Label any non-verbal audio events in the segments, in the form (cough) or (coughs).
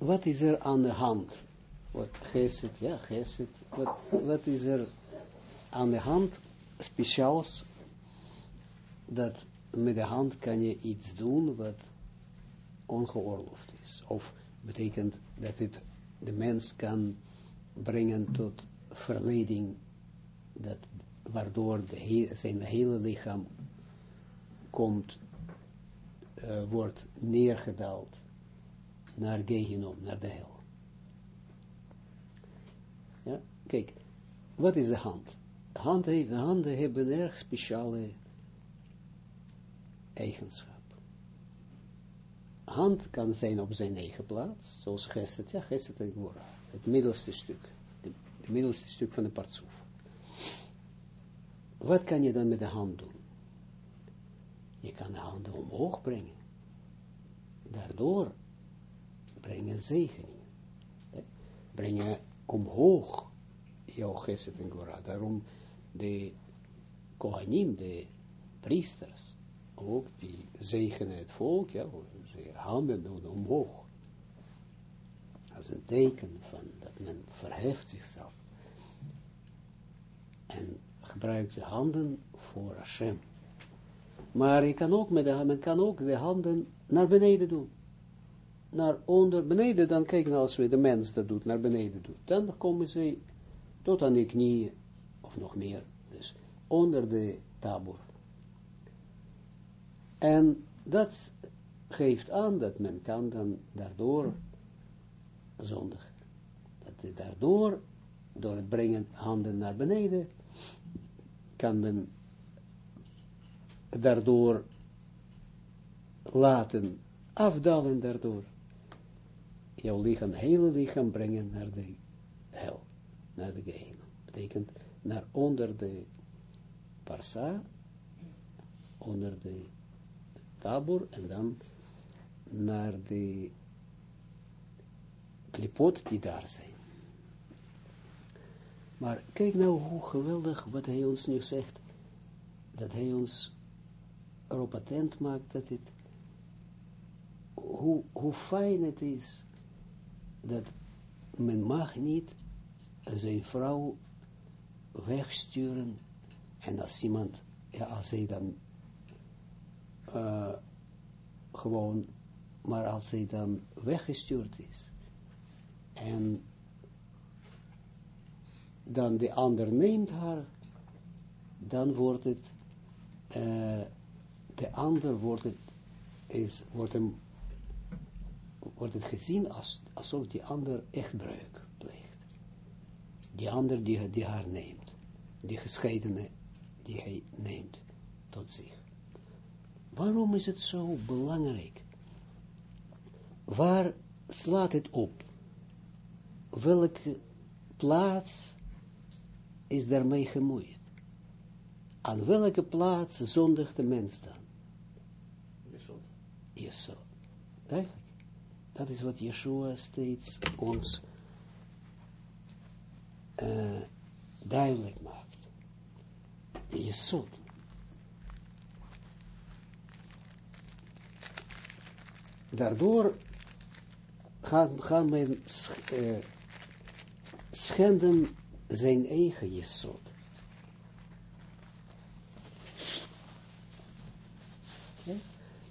wat is er aan de hand? Wat geset, ja, geset, wat, wat is er aan de hand speciaals, dat met de hand kan je iets doen wat ongeoorloofd is. Of betekent dat het de mens kan brengen tot verleiding, dat, waardoor de zijn hele lichaam komt, uh, wordt neergedaald naar Gehinom, naar de hel. Ja, kijk, wat is de hand? De, hand de handen hebben erg speciale eigenschap. Hand kan zijn op zijn eigen plaats, zoals Geset, ja, Geset en Gora, het middelste stuk, het middelste stuk van de partsoef. Wat kan je dan met de hand doen? Je kan de handen omhoog brengen. Daardoor brengen zegeningen. Brengen omhoog jouw geset en gora. Daarom de Kohanim, de priesters, ook die zegenen het volk, ja, ze handen doen omhoog. Als een teken van dat men verheft zichzelf. En gebruikt de handen voor Hashem. Maar je kan ook met de, men kan ook de handen naar beneden doen. Naar onder, beneden, dan kijk nou als we de mens dat doet, naar beneden doet. Dan komen ze tot aan de knieën, of nog meer, dus onder de tabor. En dat geeft aan dat men kan dan daardoor zondigen. Dat daardoor, door het brengen handen naar beneden, kan men daardoor laten afdalen daardoor. Jouw lichaam, hele lichaam brengen naar de hel, naar de geheim. Betekent naar onder de parsa, onder de tabor en dan naar de klipot die daar zijn. Maar kijk nou hoe geweldig wat hij ons nu zegt, dat hij ons erop attent maakt dat het, hoe, hoe fijn het is, dat men mag niet zijn vrouw wegsturen, en als iemand, ja, als hij dan uh, gewoon, maar als hij dan weggestuurd is, en dan de ander neemt haar, dan wordt het, uh, de ander wordt het, is, wordt hem, wordt het gezien als, alsof die ander echt breuk pleegt. Die ander die, die haar neemt, die gescheidene die hij neemt tot zich. Waarom is het zo belangrijk? Waar slaat het op? Welke plaats is daarmee gemoeid? Aan welke plaats zondigt de mens dan? Jesod. Jesod. Dat is wat Yeshua steeds ons uh, duidelijk maakt. Jesod. Daardoor gaan, gaan men uh, schenden zijn eigen jesot.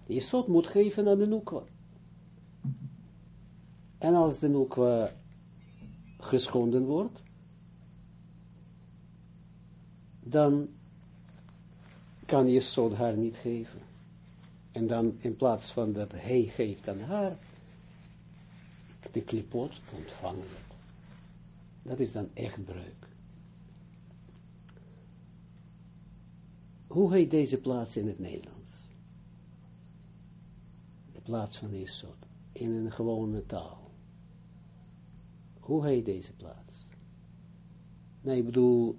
De jesot moet geven aan de nukwa. En als de nukwa geschonden wordt, dan kan jesot haar niet geven. En dan in plaats van dat hij geeft aan haar, de klipot ontvangen dat is dan echt breuk. Hoe heet deze plaats in het Nederlands? De plaats van Isod. In een gewone taal. Hoe heet deze plaats? Nee, ik bedoel,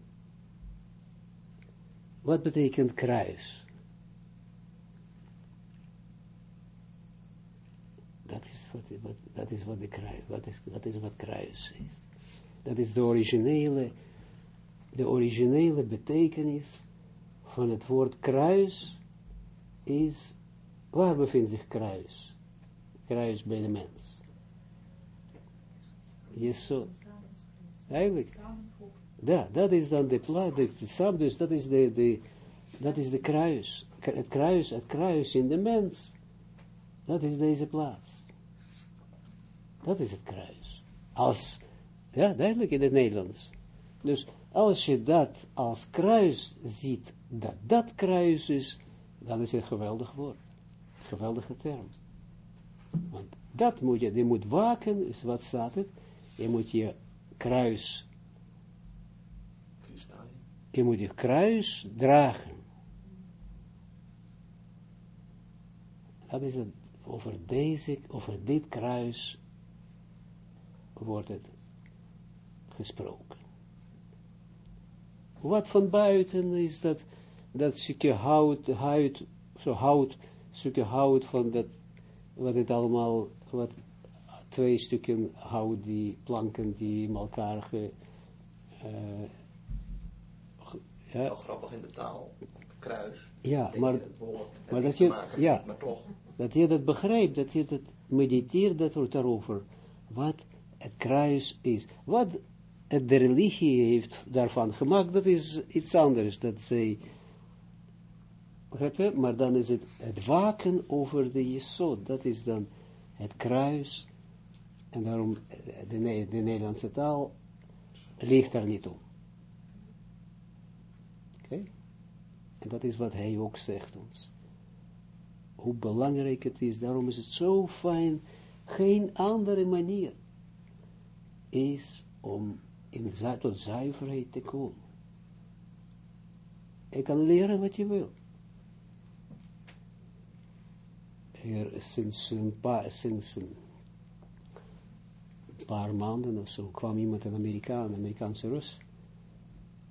wat betekent kruis? Dat is wat, dat is wat de kruis, wat is, dat is wat kruis is. Dat is de originele, de originele betekenis van het woord kruis is, waar bevindt zich kruis? Kruis bij de mens. Jesod. Eigenlijk. Ja, dat is dan de plaats, de, dus dat is de, dat is de kruis. Het kruis, het kruis in de mens. Dat is deze plaats. Dat is het kruis. Als, ja, duidelijk in het Nederlands. Dus als je dat als kruis ziet, dat dat kruis is, dan is het een geweldig woord. Geweldige term. Want dat moet je, je moet waken, is wat staat het? Je moet je kruis, je moet je kruis dragen. Dat is het, over deze, over dit kruis wordt het gesproken. Wat van buiten is dat, dat stukje hout, hout, zo hout, stukje hout van dat, wat het allemaal, wat twee stukken hout, die planken die in elkaar ge, uh, ja. Wel grappig in de taal, kruis. Ja, maar, maar dat je, ja, maar toch. dat je dat begrijpt, dat je dat mediteert dat daarover, wat het kruis is. Wat de religie heeft daarvan gemaakt, dat is iets anders. Dat zij, maar dan is het het waken over de Jesod. Dat is dan het kruis. En daarom, de, de Nederlandse taal ligt daar niet om. Oké? En dat is wat hij ook zegt ons. Hoe belangrijk het is, daarom is het zo fijn, geen andere manier is om in, tot zuiverheid te komen. Je kan leren wat je wil. Er, sinds een paar, sinds een paar maanden of zo kwam iemand, een Amerikaan, een Amerikaanse Rus,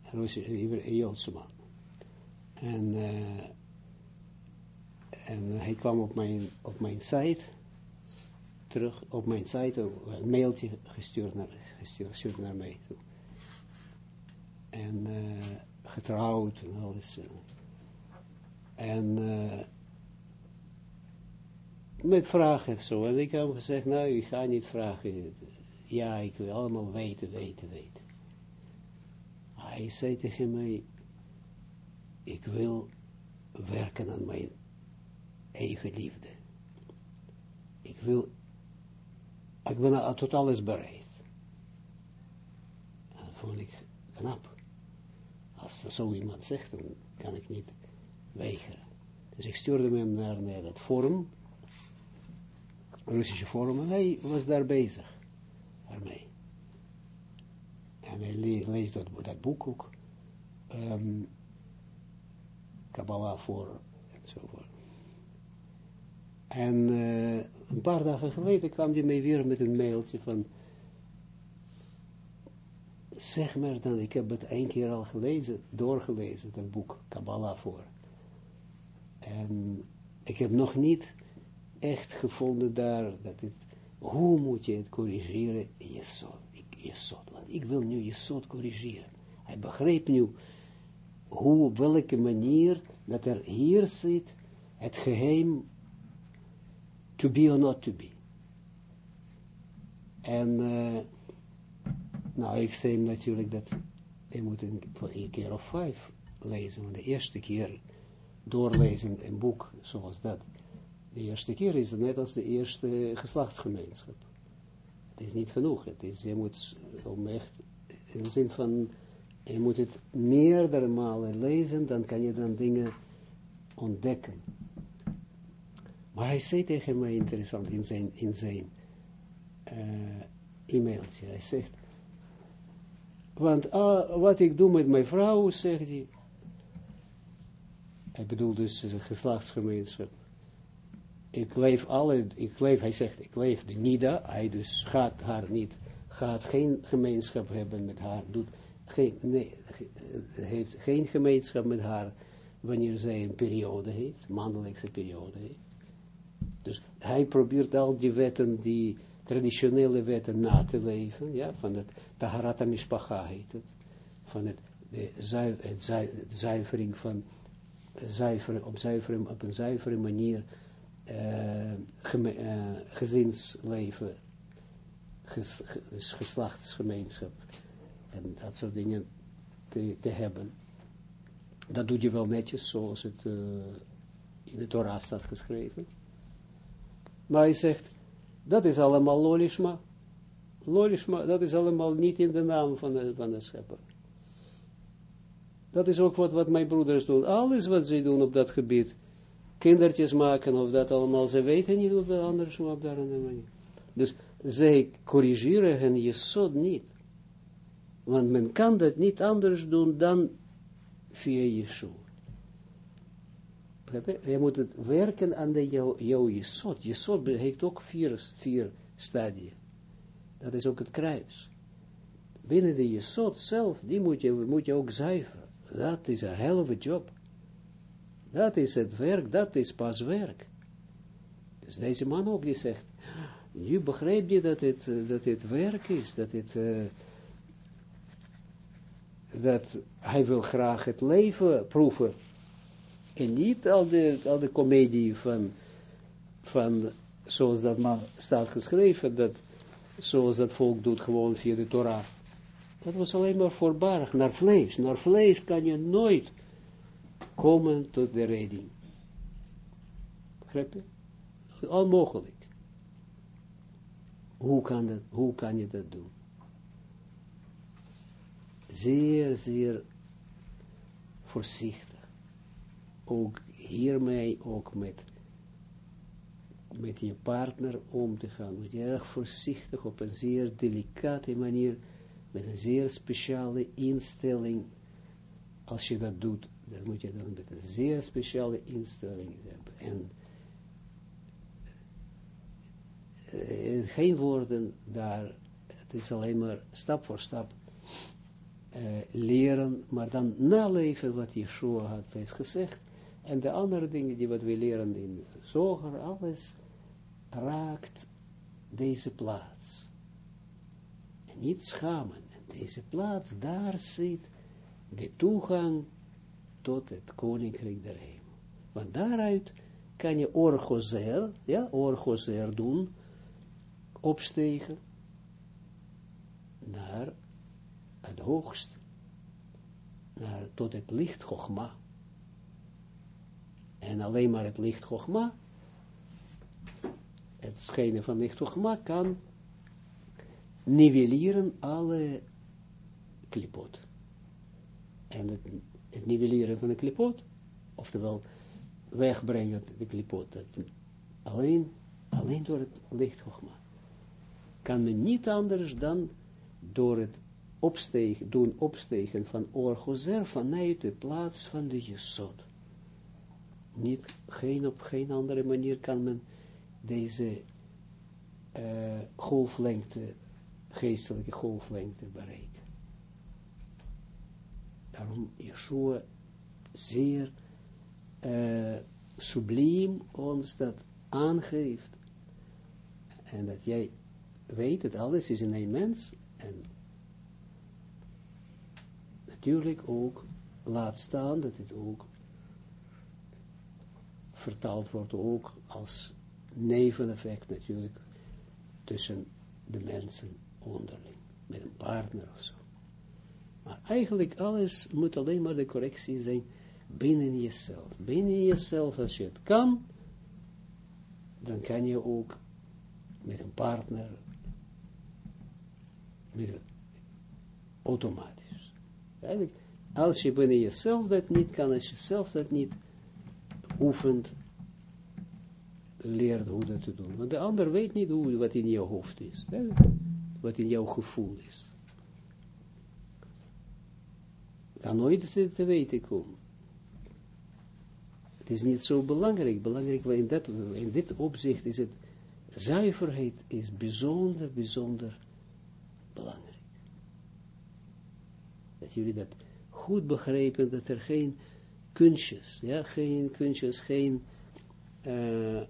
een Russische, Joodse man. En, uh, en hij kwam op mijn, op mijn site, terug op mijn site, een mailtje gestuurd naar, gestuurd naar mij toe. En uh, getrouwd en alles. En uh, met vragen zo. En ik heb gezegd, nou, ik ga niet vragen. Ja, ik wil allemaal weten, weten, weten. Hij zei tegen mij, ik wil werken aan mijn eigen liefde. Ik wil, ik ben tot alles bereid. Dat vond ik knap. Als er zo iemand zegt, dan kan ik niet weigeren. Dus ik stuurde hem naar, naar dat forum, Russische forum, en hij was daar bezig, daarmee. En hij leest dat, dat boek ook, um, Kabbalah voor, enzovoort. En uh, een paar dagen geleden kwam hij mij weer met een mailtje van, zeg maar dan, ik heb het één keer al gelezen, doorgelezen, dat boek, Kabbalah voor. En ik heb nog niet echt gevonden daar, dat het, hoe moet je het corrigeren? Jesod, ik, want ik wil nu Jesod corrigeren. Hij begreep nu, hoe, welke manier, dat er hier zit, het geheim, to be or not to be. En, uh, nou, ik zei natuurlijk dat je moet een, een keer of vijf lezen, want de eerste keer doorlezen een boek zoals dat, de eerste keer is het net als de eerste geslachtsgemeenschap. Het is niet genoeg, het is, je moet om echt, in de zin van, je moet het meerdere malen lezen, dan kan je dan dingen ontdekken. Maar hij zei tegen mij interessant in zijn, in zijn uh, e-mailtje, hij zegt, want uh, wat ik doe met mijn vrouw, zegt hij, hij bedoelt dus de geslachtsgemeenschap, ik leef alle, ik leef, hij zegt, ik leef de Nida, hij dus gaat haar niet, gaat geen gemeenschap hebben met haar, doet geen, nee, heeft geen gemeenschap met haar, wanneer zij een periode heeft, maandelijkse periode heeft. Dus hij probeert al die wetten, die traditionele wetten na te leven, ja, van het Taharata Mishpacha heet het, van het, de zuivering van, zuiveren, op, zuiveren, op een zuivere manier uh, gezinsleven ges, geslachtsgemeenschap en dat soort dingen te, hebben. Dat doe je wel netjes, zoals het uh, in de Torah staat geschreven. Maar hij zegt, dat is allemaal lolishma. Lolishma, dat is allemaal niet in de naam van de, van de schepper. Dat is ook wat, wat mijn broeders doen. Alles wat ze doen op dat gebied. Kindertjes maken of dat allemaal. Ze weten niet hoe dat anders op daar manier. Dus zij corrigeren hun jesod niet. Want men kan dat niet anders doen dan via Yeshua. Je moet het werken aan de jou, jouw jesod. Jesod heeft ook vier, vier stadia. Dat is ook het kruis. Binnen de jesod zelf, die moet je, moet je ook zuiveren. Dat is een helve job. Dat is het werk, dat is pas werk. Dus deze man ook die zegt, nu begrijp je dat het, dat het werk is, dat het, uh, dat hij wil graag het leven proeven. En niet al de, al de comedie van, van, zoals dat maar staat geschreven, dat, zoals dat volk doet gewoon via de Torah. Dat was alleen maar voorbarig, naar vlees. Naar vlees kan je nooit komen tot de redding. Begrijp je? Onmogelijk. Hoe kan, dat, hoe kan je dat doen? Zeer, zeer voorzichtig. Ook hiermee, ook met, met je partner om te gaan. Moet je erg voorzichtig op een zeer delicate manier met een zeer speciale instelling, als je dat doet, dan moet je dan met een zeer speciale instelling hebben. En uh, geen woorden daar, het is alleen maar stap voor stap uh, leren, maar dan naleven wat Yeshua had, heeft gezegd. En de andere dingen die wat we leren in Zoger, alles raakt deze plaats niet schamen. En deze plaats, daar zit de toegang tot het koninkrijk der hemel. Want daaruit kan je orgozer, ja, orgozer doen, opstegen naar het hoogst, naar, tot het licht Chogma. En alleen maar het licht Chogma, het schijnen van licht Chogma kan nivelleren alle klipot. En het, het nivelleren van de klipot, oftewel wegbrengen de klipot, alleen, alleen door het licht Kan men niet anders dan door het opstegen, doen opstegen van orgozer vanuit de plaats van de jesod. Niet, geen, op geen andere manier kan men deze uh, golflengte geestelijke golflengte bereiken. Daarom Yeshua zeer uh, subliem ons dat aangeeft. En dat jij weet dat alles is in een mens. En natuurlijk ook laat staan dat het ook vertaald wordt ook als neveneffect natuurlijk tussen de mensen onderling, met een partner of zo. Maar eigenlijk alles moet alleen maar de correctie zijn binnen jezelf. Binnen jezelf, als je het kan, dan kan je ook met een partner, met automatisch. Eigenlijk, als je binnen jezelf dat niet kan, als je zelf dat niet oefent, leert hoe dat te doen. Want de ander weet niet hoe, wat in je hoofd is wat in jouw gevoel is. Kan nooit te weten komen. Het is niet zo belangrijk. Belangrijk, in, dat, in dit opzicht is het, zuiverheid is bijzonder, bijzonder belangrijk. Dat jullie dat goed begrijpen, dat er geen kunstjes, ja, geen kunstjes, geen, uh,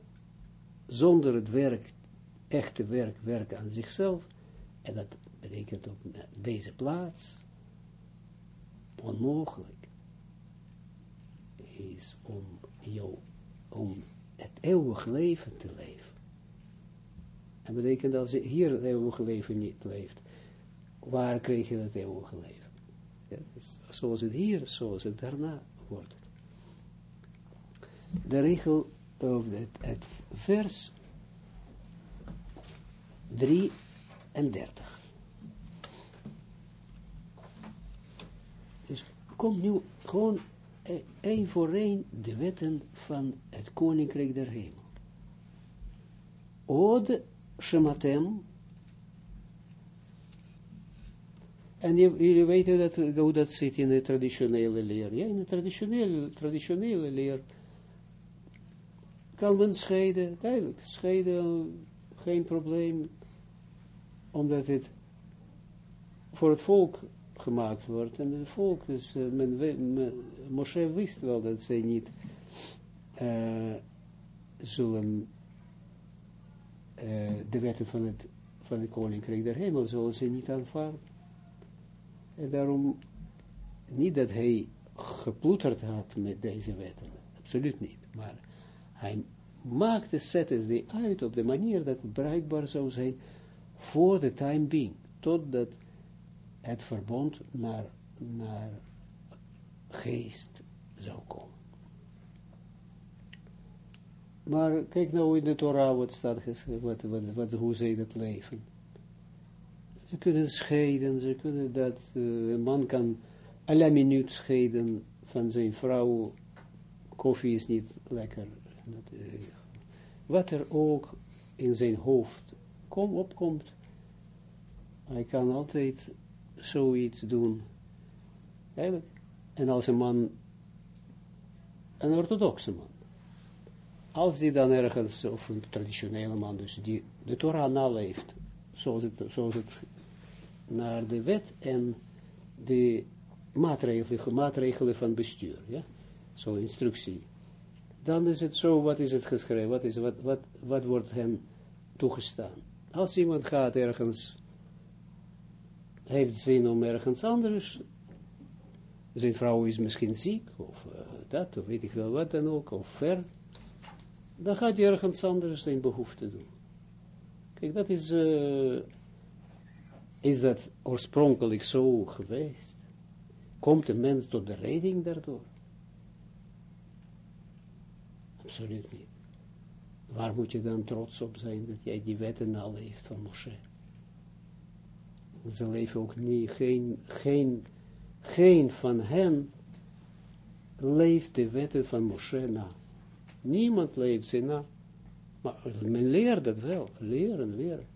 zonder het werk, echte werk, werk aan zichzelf, en dat betekent op deze plaats onmogelijk is om jou, om het eeuwig leven te leven. Dat betekent dat je hier het eeuwige leven niet leeft. Waar krijg je het eeuwige leven? Ja, zoals het hier, zoals het daarna wordt. De regel, of het, het vers 33. Kom nu gewoon één voor één de wetten van het koninkrijk der hemel. Od Shematem. En jullie weten dat, hoe dat zit in de traditionele leer. Ja, in de traditionele, traditionele leer kan men scheiden, duidelijk, scheiden, geen probleem, omdat het voor het volk gemaakt wordt. En het volk, dus men, Moshe wist wel dat zij niet uh, zullen uh, de wetten van het, van het koninkrijk der hemel zullen ze niet aanvaarden. En daarom, niet dat hij geploeterd had met deze wetten, absoluut niet, maar hij maakte, zette ze uit op de manier dat het bereikbaar zou zijn voor de time being, totdat het verbond naar, naar geest zou komen. Maar kijk nou in de Torah wat staat wat, wat, wat, hoe zij dat leven. Ze kunnen scheiden, ze kunnen dat, uh, een man kan alle minuut scheiden van zijn vrouw, koffie is niet lekker. Uh, wat er ook in zijn hoofd kom, opkomt, hij kan altijd zoiets doen. Eigenlijk. En als een man, een orthodoxe man, als die dan ergens, of een traditionele man, dus die de Torah naleeft, zoals het, het naar de wet en de maatregelen, maatregelen van bestuur, ja, zo'n instructie, dan is het zo, wat is het geschreven, wat, is, wat, wat, wat wordt hen toegestaan. Als iemand gaat ergens, heeft zin om ergens anders, zijn vrouw is misschien ziek, of uh, dat, of weet ik wel wat dan ook, of ver, dan gaat hij ergens anders zijn behoefte doen. Kijk, dat is, uh, is dat oorspronkelijk zo geweest? Komt de mens tot de redding daardoor? Absoluut niet. Waar moet je dan trots op zijn dat jij die wetten naleeft van Moshe? Ze leven ook niet, geen, geen, geen van hen leeft de wetten van Moshe na. Niemand leeft ze na. Maar men leert dat wel, leren, leren.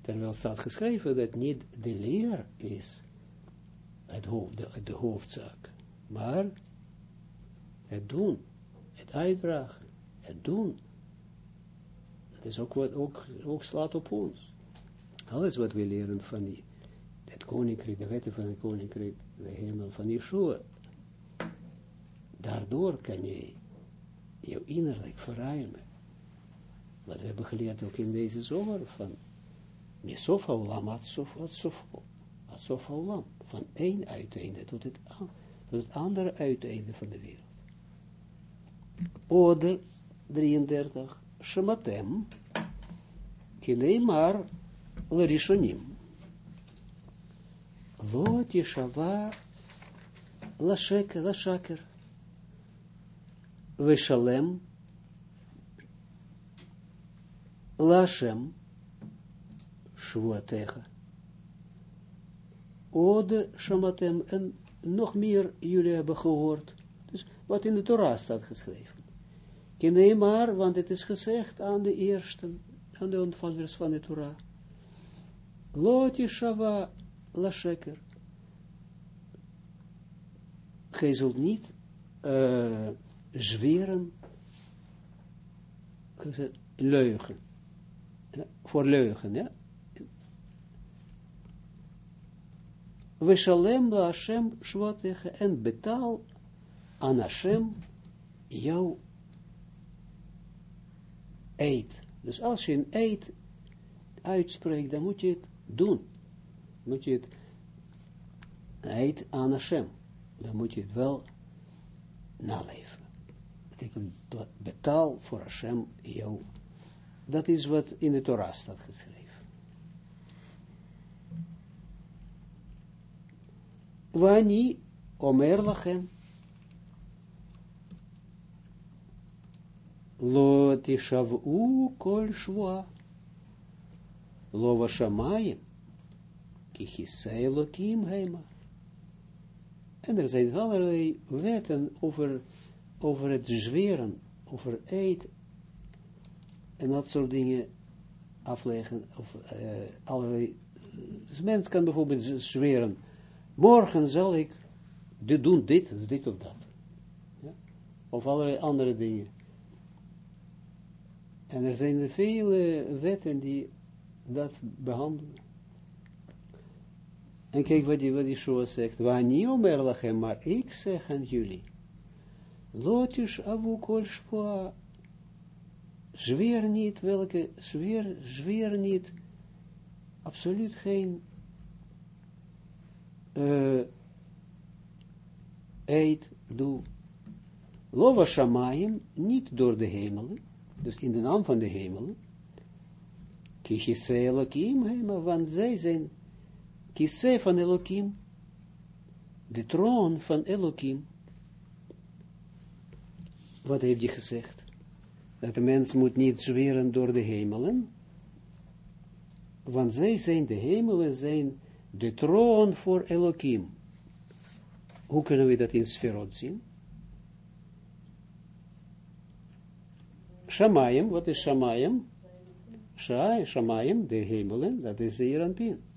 Terwijl staat geschreven dat niet de leer is het hoofd, de, de hoofdzaak, maar het doen, het uitdragen, het doen. Dat is ook wat ook, ook slaat op ons. Alles wat we leren van die, koninkrijk, de wetten van het koninkrijk, de hemel van Yeshua, daardoor kan je je innerlijk verruimen. Wat we hebben geleerd ook in deze zomer van Mesofa Olam Atsofa Olam. Van één uiteinde tot het, tot het andere uiteinde van de wereld. Ode 33. Shematem. Kineimar Larishonim. Lo tishava lasheker, lashaker. Veshalem Lashem Shvuatecha. Ode Shamatem en nog meer jullie hebben gehoord. Dus wat in de Torah staat geschreven. Kinee maar, want het is gezegd aan de eersten, aan de ontvangers van de Torah. Loti Shava Lasheker. Gij zult niet uh, zweren, leugen, ja, voor leugen, ja. We shalem la Hashem shwatege en betaal aan Hashem jouw eet. Dus als je een eet uitspreekt, dan moet je het doen. Moet je het eet aan Hashem. Dan moet je het wel naleven betekent betaal voor Hashem jouw Dat is wat in de Torah staat geschreven. Wani omer lachem. Lo tishavu kol shwa. Lo vashamayim. Kichisei lokim heima. En er zijn allerlei wetten over, over het zweren, over eet en dat soort dingen afleggen. Of uh, allerlei. Dus mens kan bijvoorbeeld zweren morgen zal ik dit doen, dit, dit of dat. Ja? Of allerlei andere dingen. En er zijn vele wetten die dat behandelen. En kijk wat die, wat die Shoah zegt. Wanneer omer lachem, maar ik zeg aan jullie. Lotus avu kol. Zweer niet, welke, zweer, zweer niet, absoluut geen uh, eet doe. Lova shamayim, niet door de hemelen, dus in de naam van de hemelen. Elohim, hema, want zij zijn kisse van Elohim, de troon van Elohim. Wat heeft hij gezegd? Dat de mens moet niet zweren door de hemelen, want zij zijn, de hemelen zijn de troon voor Elohim. Hoe kunnen we dat in sferot zien? Shamayim, wat is Shamayim? Shai, Shamayim, de hemelen, dat is Zeeranpien.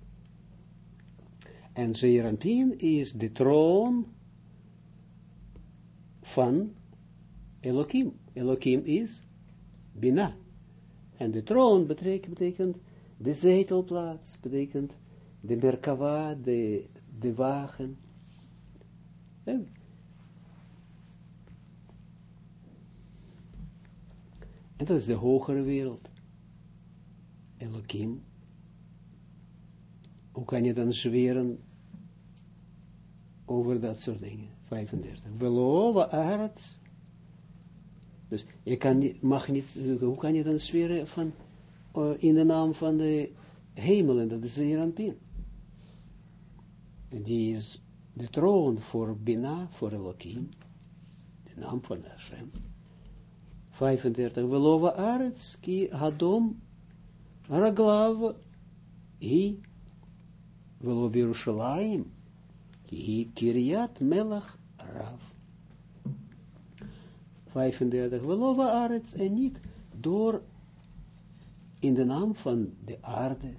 En Zeeranpien is de troon van Elohim. Elohim is Bina. En de troon betekent, betekent de zetelplaats, betekent de Merkava, de, de wagen. En, en dat is de hogere wereld. Elohim. Hoe kan je dan zweren over dat soort dingen? 35. Velova aard. Dus je kan mag niet, hoe kan je dan zweren van, uh, in de naam van de hemelen, dat is de Pin die is de troon voor Bina, voor Elohim, de naam van Hashem. 35. Velova arets, ki hadom, raglav, hi, velo Yerushalayim, hi Kiryat Melach Rav. 35. Velova arets, en niet door in de naam van de aarde.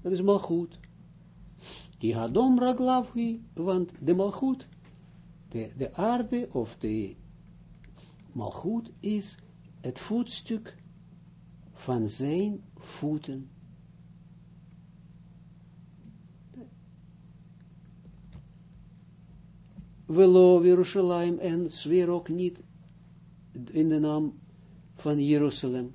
Dat is goed. Die hadom raglavi, want de malchut, de, de aarde of de malchut is het voetstuk van zijn voeten. Velo Jerusalem en zweer ook niet in de naam van Jeruzalem.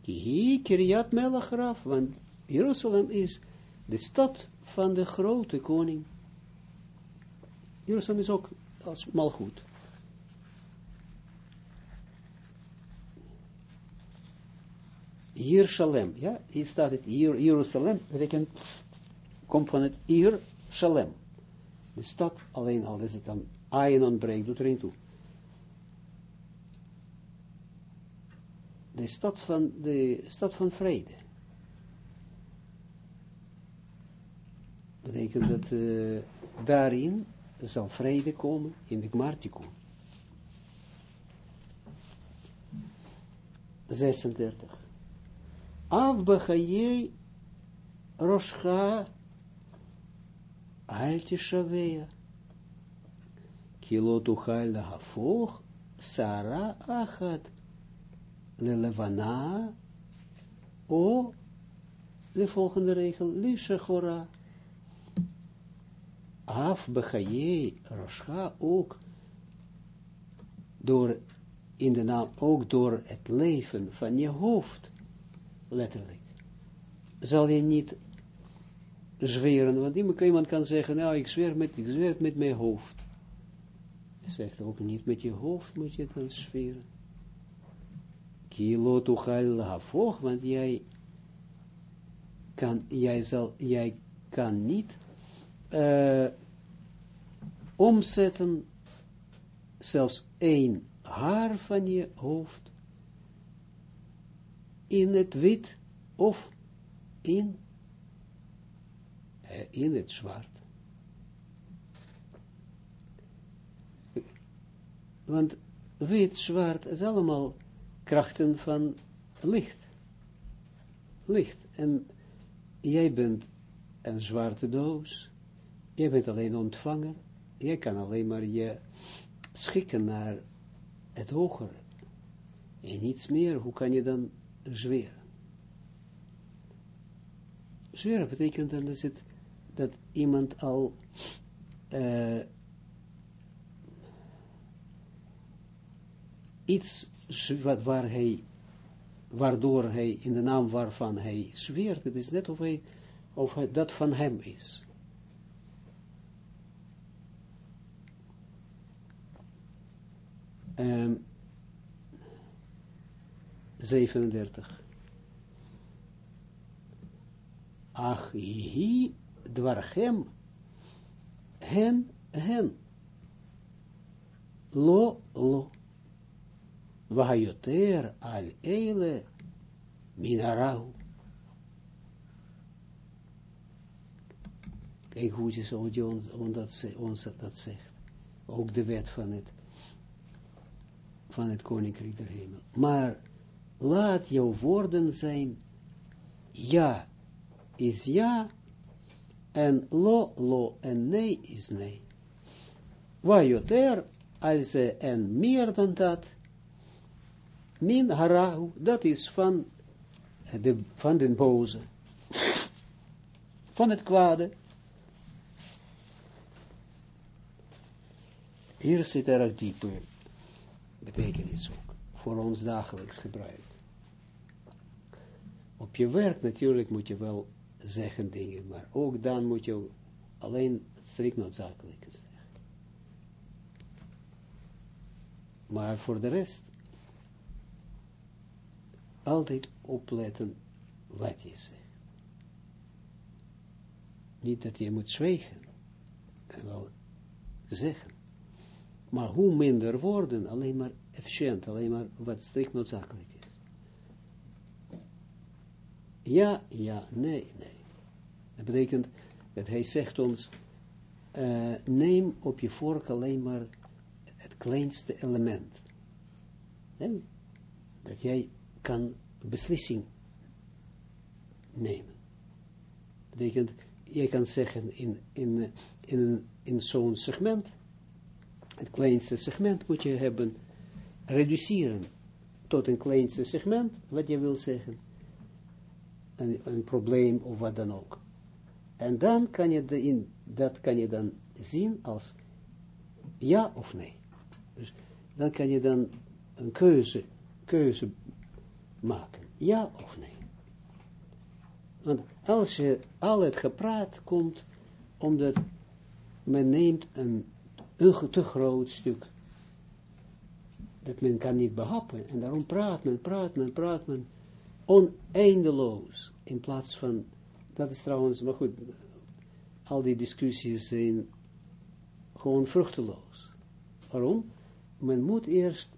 Hier Kiryat Melach want Jeruzalem is de stad van de grote koning. Jeruzalem is ook als malgoed. Jerusalem, ja, hier staat het Jeruzalem, betekent, komt van het Shalem. De stad, alleen al is het dan Ayen ontbreekt, doet erin toe. De stad van, de stad van vrede. betekent dat uh, daarin zal vrede komen in de Gmartikun. 36. Af bechayei roscha al tishavea. Kilo tuchal lahafoch sara achat lelevana o de volgende regel lishachora af bechaye roscha ook door in de naam ook door het leven van je hoofd, letterlijk, zal je niet zweren, want iemand kan zeggen, nou, ik zweer met, ik zweer met mijn hoofd. Zegt ook niet met je hoofd moet je dan zweren. Kilo tuchal hafog, want jij kan, jij zal, jij kan niet uh, omzetten zelfs één haar van je hoofd in het wit of in, in het zwart. Want wit, zwart is allemaal krachten van licht. Licht. En jij bent een zwarte doos. Jij bent alleen ontvanger. Jij kan alleen maar je schikken naar het hogere. En niets meer. Hoe kan je dan zweren? Zweren betekent dan dat, het, dat iemand al uh, iets wat, waar hij, waardoor hij, in de naam waarvan hij zweert, het is net of, hij, of hij, dat van hem is. Um, 37. Ach, hi, dwarchem, hen, hen, lo, lo. Vahayoter al eile minarau. Kijk hoe het zo ons, ons, ons dat zegt. Ook de wet van het, van het koninkrijk der hemel. Maar laat jouw woorden zijn ja is ja en lo lo en nee is nee. Vajoter als en meer dan dat min harahu, dat is van, de, van den boze, van het kwade. Hier zit erg diepe betekenis ook, voor ons dagelijks gebruik. Op je werk natuurlijk moet je wel zeggen dingen, maar ook dan moet je alleen strikt noodzakelijke zeggen. Maar voor de rest altijd opletten wat je zegt. Niet dat je moet zwijgen, en wel zeggen. Maar hoe minder woorden, alleen maar efficiënt, alleen maar wat strikt noodzakelijk is. Ja, ja, nee, nee. Dat betekent dat hij zegt ons, uh, neem op je vork alleen maar het kleinste element. En dat jij kan beslissing nemen. Dat betekent, je kan zeggen in, in, in, in zo'n segment, het kleinste segment moet je hebben, reduceren tot een kleinste segment, wat je wil zeggen, een, een probleem of wat dan ook. En dan kan je dat kan je dan zien als ja of nee. Dus dan kan je dan een keuze, keuze maken. Ja of nee? Want als je al het gepraat komt, omdat men neemt een, een te groot stuk, dat men kan niet behappen, en daarom praat men, praat men, praat men, oneindeloos, in plaats van, dat is trouwens, maar goed, al die discussies zijn gewoon vruchteloos. Waarom? Men moet eerst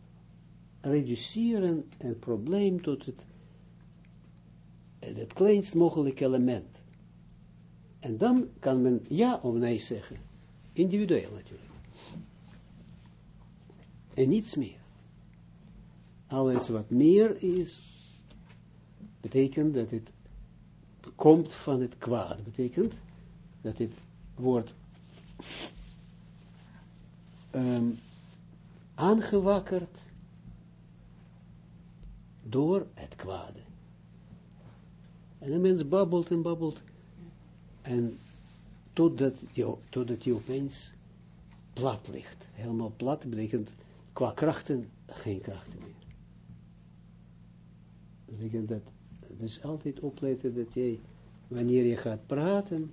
reduceren het probleem tot het, het kleinst mogelijke element. En dan kan men ja of nee zeggen. Individueel natuurlijk. En niets meer. Alles wat meer is, betekent dat het komt van het kwaad. Betekent dat het wordt um, aangewakkerd door het kwade. En de mens babbelt en babbelt, en totdat je, totdat je opeens plat ligt. Helemaal plat betekent qua krachten geen krachten meer. Dat betekent dat, dus altijd opletten dat jij, wanneer je gaat praten,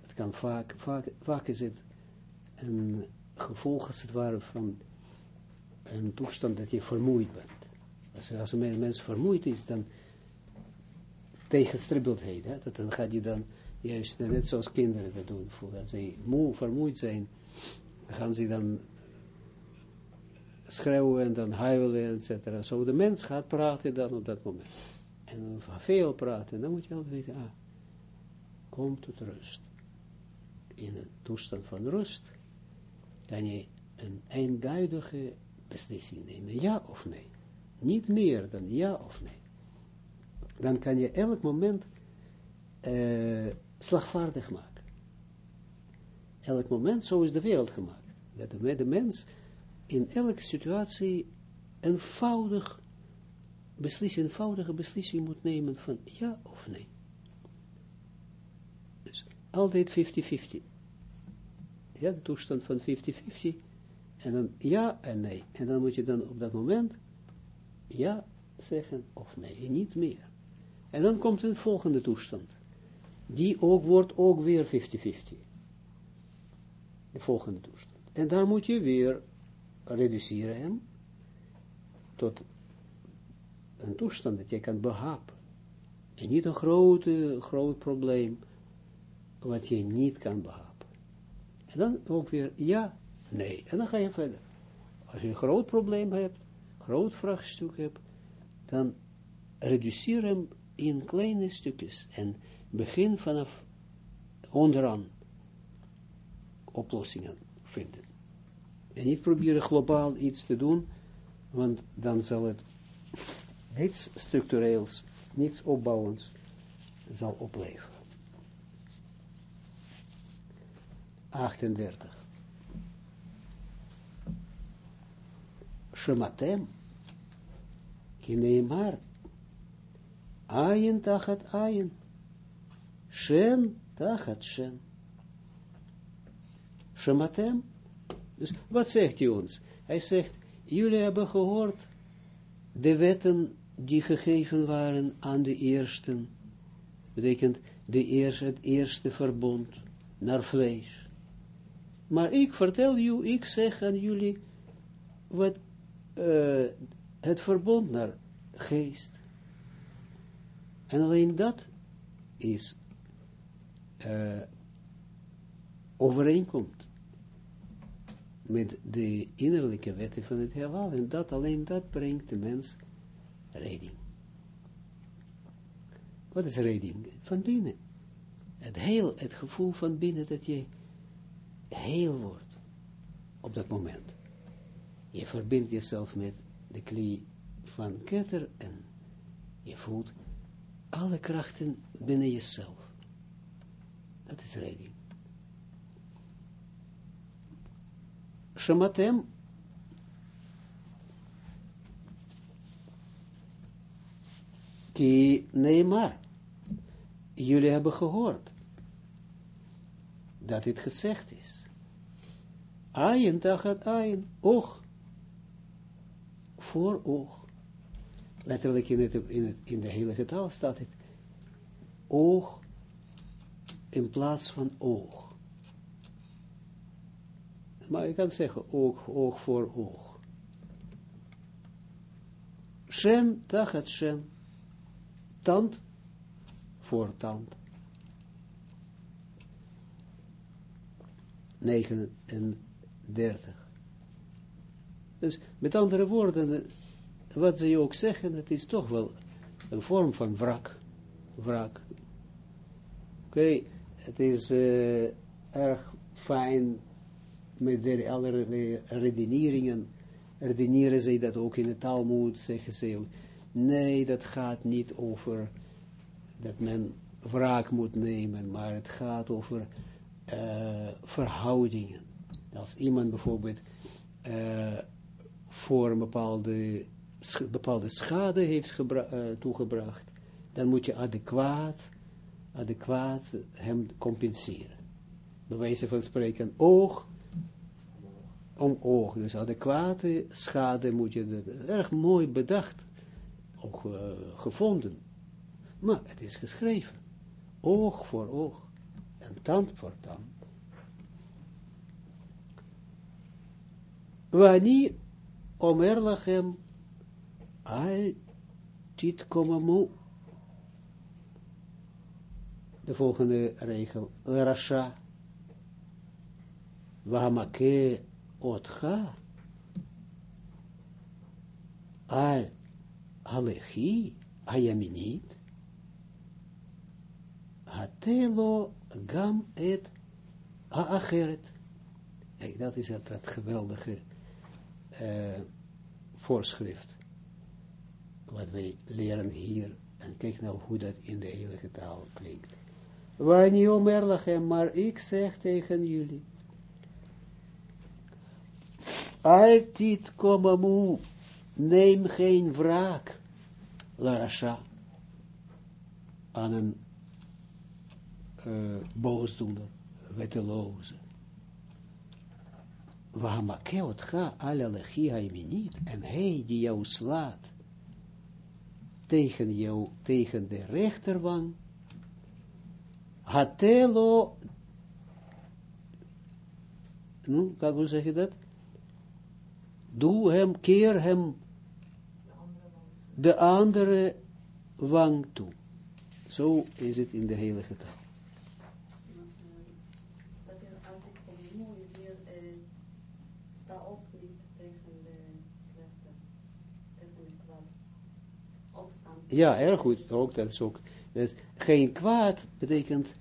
het kan vaak, vaak, vaak is het een gevolg als het ware van een toestand dat je vermoeid bent Als, als een mens vermoeid is, dan tegenstribbeldheid, dat dan gaat hij dan, juist net zoals kinderen dat doen, als ze moe, vermoeid zijn, gaan ze dan schreeuwen en dan huilen, etc. Zo de mens gaat praten dan op dat moment. En veel praten, dan moet je altijd weten, ah, kom tot rust. In een toestand van rust kan je een eenduidige beslissing nemen, ja of nee. Niet meer dan ja of nee. Dan kan je elk moment uh, slagvaardig maken. Elk moment, zo is de wereld gemaakt. Dat de mens in elke situatie eenvoudig beslissing, eenvoudige beslissing moet nemen van ja of nee. Dus altijd 50-50. Ja, de toestand van 50-50. En dan ja en nee. En dan moet je dan op dat moment ja zeggen of nee, niet meer. En dan komt een volgende toestand. Die ook wordt ook weer 50-50. De volgende toestand. En daar moet je weer reduceren tot een toestand dat je kan behapen. En niet een grote, groot probleem wat je niet kan behapen. En dan ook weer ja, nee. En dan ga je verder. Als je een groot probleem hebt, groot vraagstuk hebt, dan reduceer hem in kleine stukjes en begin vanaf onderaan oplossingen vinden. En niet proberen globaal iets te doen, want dan zal het niets structureels, niets opbouwends zal opleveren. 38. Shematem, kineemar, ayin tachat ayin, shen tachat shen. Shematem, dus wat zegt hij ons? Hij zegt, jullie hebben gehoord de wetten die gegeven waren aan de eersten, betekent de eerste, het eerste verbond naar vlees. Maar ik vertel jullie, ik zeg aan jullie, wat uh, het verbond naar geest. En alleen dat is uh, overeenkomt met de innerlijke wetten van het heelal. En dat alleen dat brengt de mens redding. Wat is redding? Van binnen. Het heel, het gevoel van binnen dat je heel wordt op dat moment. Je verbindt jezelf met de klie van Keter en je voelt alle krachten binnen jezelf. Dat is redding. Shematem Ki Neymar. Jullie hebben gehoord dat dit gezegd is. Ayen tachat ayen, oog voor oog. Letterlijk in, het, in, de hele taal staat het oog in plaats van oog. Maar je kan zeggen oog, oog voor oog. Shen tachat shen tand voor tand. 39. Dus met andere woorden, wat ze ook zeggen, het is toch wel een vorm van wrak. Wrak. Oké, het is uh, erg fijn met allerlei redeneringen. Redeneren ze dat ook in de Talmud, zeggen ze Nee, dat gaat niet over dat men wraak moet nemen, maar het gaat over uh, verhoudingen. Als iemand bijvoorbeeld uh, voor een bepaalde, bepaalde schade heeft uh, toegebracht, dan moet je adequaat, adequaat hem compenseren. Bij wijze van spreken, oog om oog. Dus adequate schade moet je, erg mooi bedacht, ook uh, gevonden. Maar het is geschreven. Oog voor oog. En tand voor tand. Wanneer Omer lachem al tit komamu. De volgende regel, rasha, wahamake otcha, al alechi, ayaminit, hatelo gam et aacheret. Kijk, dat is het, geweldige uh, voorschrift. Wat wij leren hier. En kijk nou hoe dat in de heilige taal klinkt. Waar niet omerlachem, maar ik zeg tegen jullie. Altijd komamu, neem geen wraak, Larasha, aan een uh, boosdoener, wetteloze. Wahamakeotcha ala lechi niet en hij die jou slaat tegen jou, tegen de rechterwang, hatelo, nu, hoe zeg je dat? Doe hem, keer hem de andere wang toe. Zo is het in de heilige taal. Ja, erg goed. Ook dat is ook. Dus geen kwaad betekent,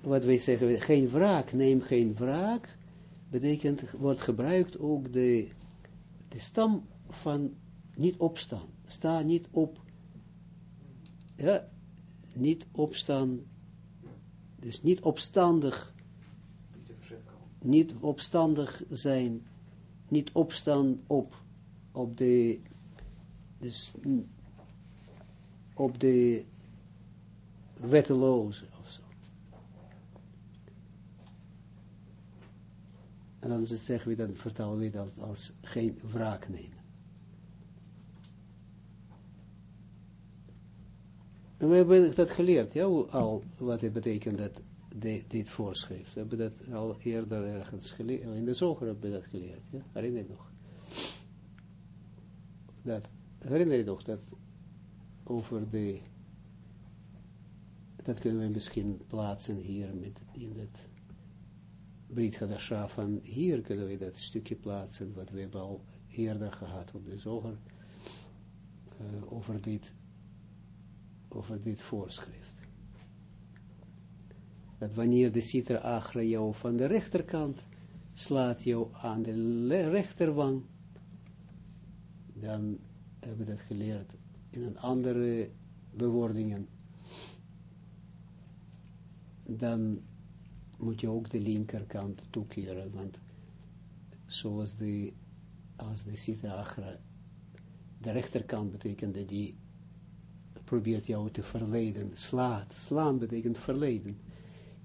wat wij zeggen, geen wraak. Neem geen wraak. Betekent, wordt gebruikt ook de, de stam van niet opstaan. Sta niet op. Ja, niet opstaan. Dus niet opstandig. Niet opstandig zijn. Niet opstaan op. Op de. Dus op de wetteloze of zo. En dan zeggen we, dan vertalen we dat als geen wraak nemen. En we hebben dat geleerd, ja, al wat het betekent dat dit voorschrift. We hebben dat al eerder ergens geleerd, in de zoger hebben we dat geleerd, ja, herinner je nog. Dat, herinner je nog dat over de, dat kunnen we misschien plaatsen hier met, in het Brit van hier kunnen we dat stukje plaatsen, wat we hebben al eerder gehad op de zoger, uh, over dit, over dit voorschrift. Dat wanneer de citra agra jou van de rechterkant slaat jou aan de rechterwang, dan hebben we dat geleerd in een andere bewoordingen, dan moet je ook de linkerkant toekeren, want zoals de, als de Sita Achra, de rechterkant betekent dat die probeert jou te verleiden, slaat, slaan betekent verleiden,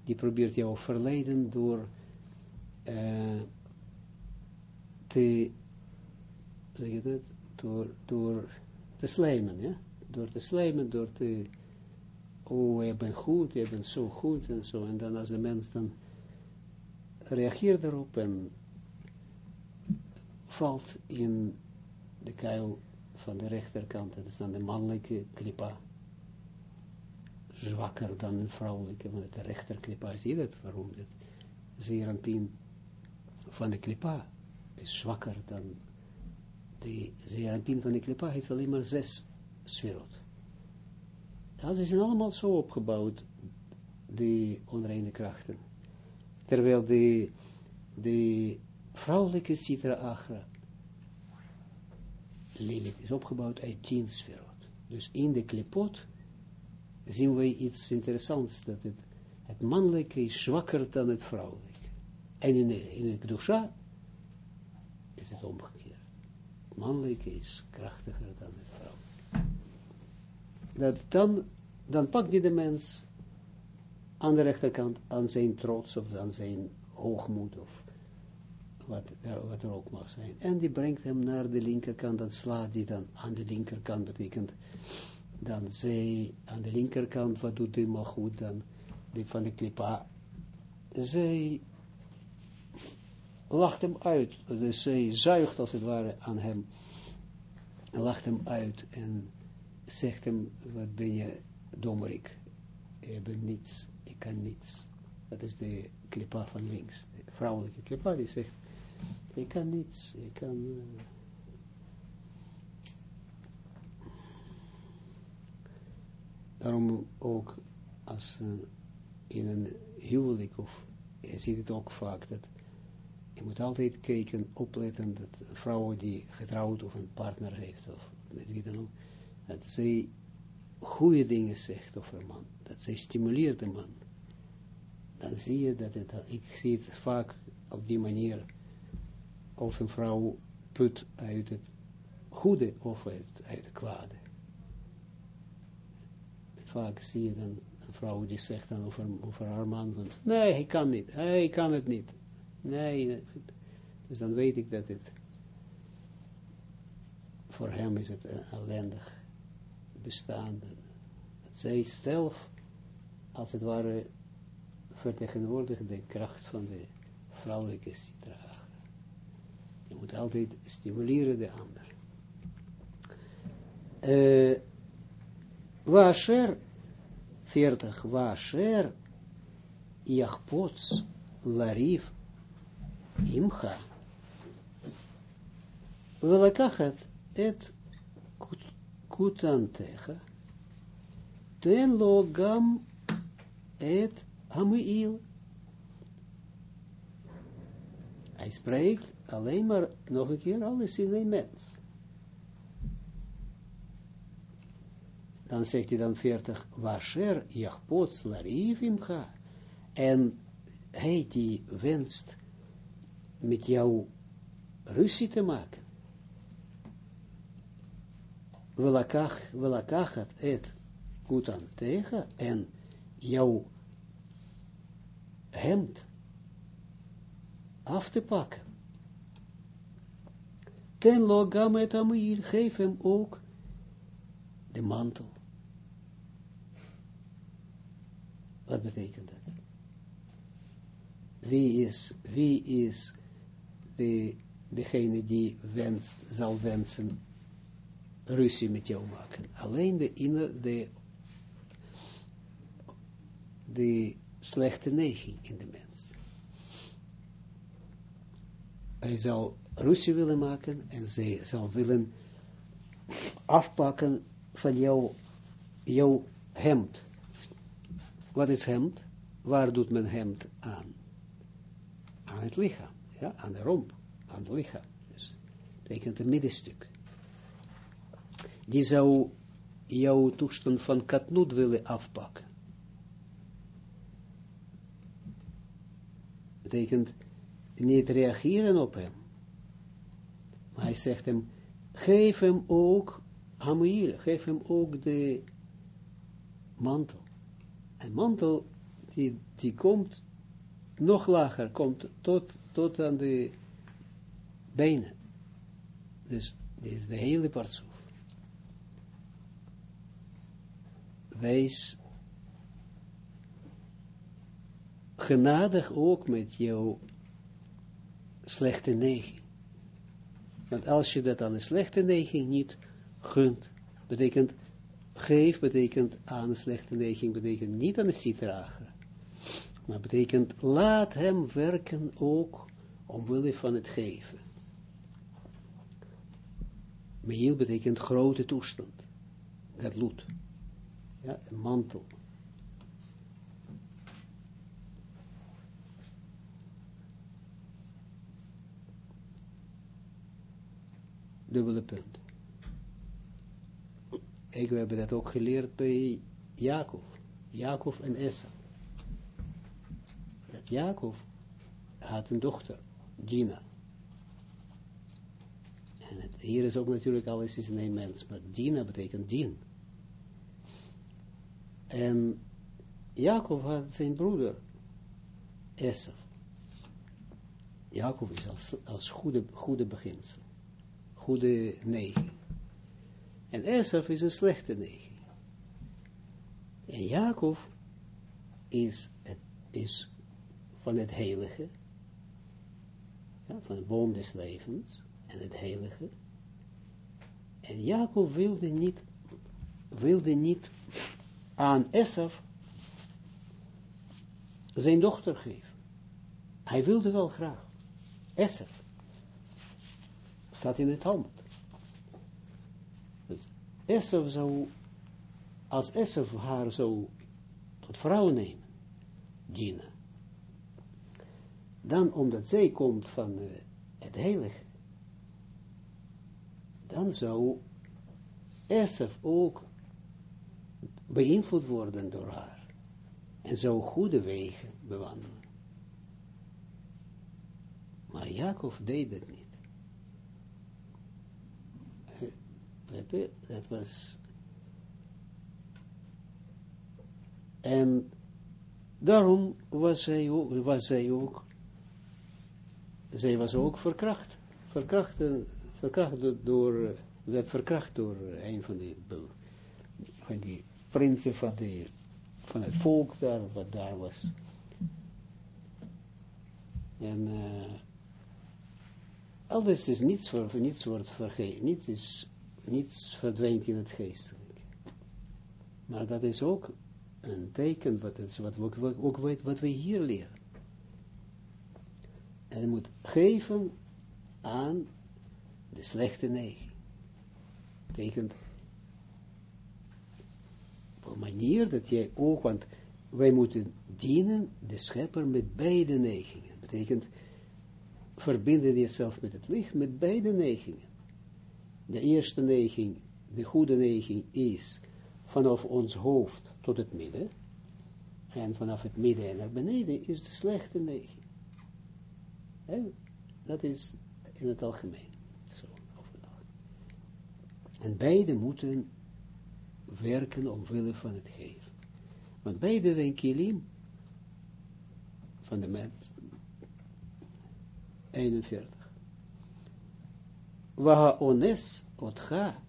die probeert jou verleiden door uh, te, je dat, door, door te slijmen, ja. Door te slijmen, door te, oh, je bent goed, je bent zo goed en zo. En dan als de mens dan reageert erop en valt in de kuil van de rechterkant, dat is dan de mannelijke klipa. Zwakker dan een vrouwelijke, want de rechterklipa, zie je dat, waarom dat zeerampien van de klipa is zwakker dan de Zeranpin van de Klippa heeft alleen maar zes sferot. Ze zijn allemaal zo opgebouwd, die onreine krachten. Terwijl de, de vrouwelijke Sitra Agra, Lilith, is opgebouwd uit tien sferot. Dus in de klipot zien we iets interessants, dat het, het mannelijke is zwakker dan het vrouwelijke. En in de, in de Kedusha is het omgekeerd mannelijke is krachtiger dan de vrouw. Dat dan, dan pakt hij de mens aan de rechterkant aan zijn trots of aan zijn hoogmoed of wat er, wat er ook mag zijn. En die brengt hem naar de linkerkant, dan slaat hij dan aan de linkerkant, betekent dan zij aan de linkerkant, wat doet hij maar goed, dan die van de klipa, zij lacht hem uit. Dus zij zuigt als het ware aan hem lacht hem uit en zegt hem, wat ben je dommerik. Je bent niets, je kan niets. Dat is de klipa van links, de vrouwelijke klipa, die zegt, je kan niets, je kan... Uh, daarom ook als uh, in een huwelijk, of je ziet het ook vaak, dat je moet altijd kijken, opletten, dat een vrouw die getrouwd of een partner heeft, of met wie dan ook, dat zij goede dingen zegt over een man, dat zij stimuleert de man. Dan zie je dat het, ik zie het vaak op die manier, of een vrouw put uit het goede of uit, het kwade. Vaak zie je dan een vrouw die zegt dan over, haar man, nee, hij kan niet, hij kan het niet. Nee, dus dan weet ik dat het, voor hem is het een ellendig bestaan. Dat zij zelf, als het ware, vertegenwoordigt de kracht van de vrouwelijke citra. Je moet altijd stimuleren de ander. Uh, Washer 40, Washer Jachpots Larif Imcha Welakachat et kutantecha ten lo gam et hamuil. Hij spreekt alleen maar nog een keer alles in een mens. Dan zegt hij dan 40, washer jachpots larivimcha. En hij die wenst met jou ruzie te maken. Welakach het et kutan tegen en jouw hemd af te pakken. Ten logam et amir, geef hem ook de mantel. Wat betekent dat? Wie is, wie is de, degene die wenst, zal wensen ruzie met jou maken. Alleen de, inner, de, de slechte neiging in de mens. Hij zal ruzie willen maken en zij zal willen afpakken van jou, jouw hemd. Wat is hemd? Waar doet men hemd aan? Aan het lichaam, ja, aan de romp, aan het lichaam. Dus betekent een middenstuk die zou jouw toestand van katnoet willen afpakken. Betekent niet reageren op hem. Maar hij zegt hem, geef hem ook Hamuil, geef hem ook de mantel. En mantel, die, die komt nog lager, komt tot, tot aan de benen. Dus dit is de hele partsoef. wees genadig ook met jouw slechte neiging. Want als je dat aan een slechte neiging niet gunt, betekent geef, betekent aan een slechte neiging, betekent niet aan de citrager. Maar betekent laat hem werken ook omwille van het geven. Mehil betekent grote toestand. Gadlut. Ja, een mantel. Dubbele punt. Ik, we hebben dat ook geleerd bij Jacob. Jacob en Esa. Dat Jacob had een dochter, Dina. En het, hier is ook natuurlijk alles is een mens, maar Dina betekent dien. En Jacob had zijn broeder, Esau. Jacob is als, als goede, goede beginsel, goede neiging. En Esau is een slechte neiging. En Jacob is, het, is van het heilige, ja, van de boom des levens en het heilige. En Jacob wilde niet, wilde niet aan Esaf zijn dochter geven. Hij wilde wel graag. Esaf. Staat in het Talmud. Dus Esaf zou, als Esaf haar zou tot vrouw nemen, Gina, dan omdat zij komt van uh, het heilige, dan zou Esaf ook beïnvloed worden door haar en zou goede wegen bewandelen. Maar Jacob deed het niet. Dat was en daarom was zij ook, was zij ook zij was ook verkracht. Verkracht, verkracht door, werd verkracht door een van die, van die prinsen van, die, van het volk daar, wat daar was. En uh, alles is niets, niets wordt vergeten, niets, is, niets verdwijnt in het geestelijk. Maar dat is ook een teken, wat, wat, ook wat we hier leren. En moet geven aan de slechte neiging. Betekent op een manier dat jij ook, want wij moeten dienen de schepper met beide neigingen. Betekent verbinden jezelf met het licht met beide neigingen. De eerste neiging, de goede neiging is vanaf ons hoofd tot het midden. En vanaf het midden en naar beneden is de slechte neiging. Dat is in het algemeen. Zo, En beide moeten werken omwille van het geven. Want beide zijn kilim van de mens. 41. Waha ones otcha.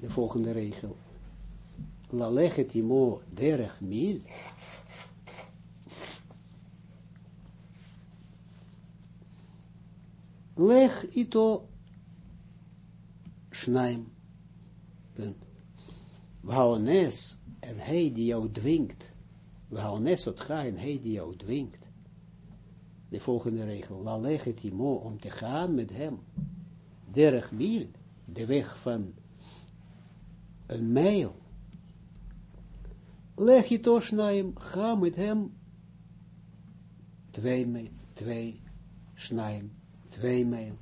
De volgende regel. La lechet imo derech mil. Leg ito schnaim. Punt. Waones en hij die jou dwingt. Waones otcha en hij die jou dwingt. De volgende regel. La leg imo om te gaan met hem. Derg mil. De weg van een mijl. Leg ito schnaim. Ga met hem. Twee, twee schnaim Twee mijl.